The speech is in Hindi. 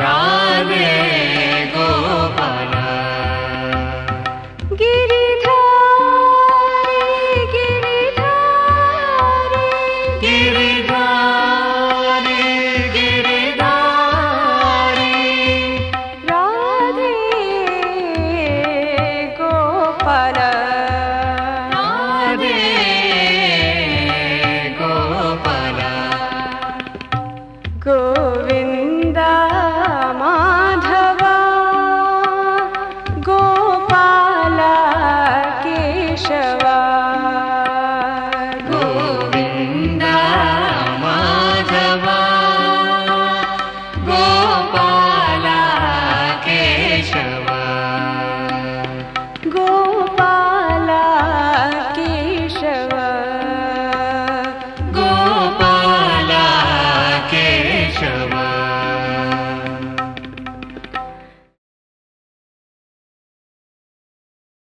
गिरिधारी गिरिधारी गिरि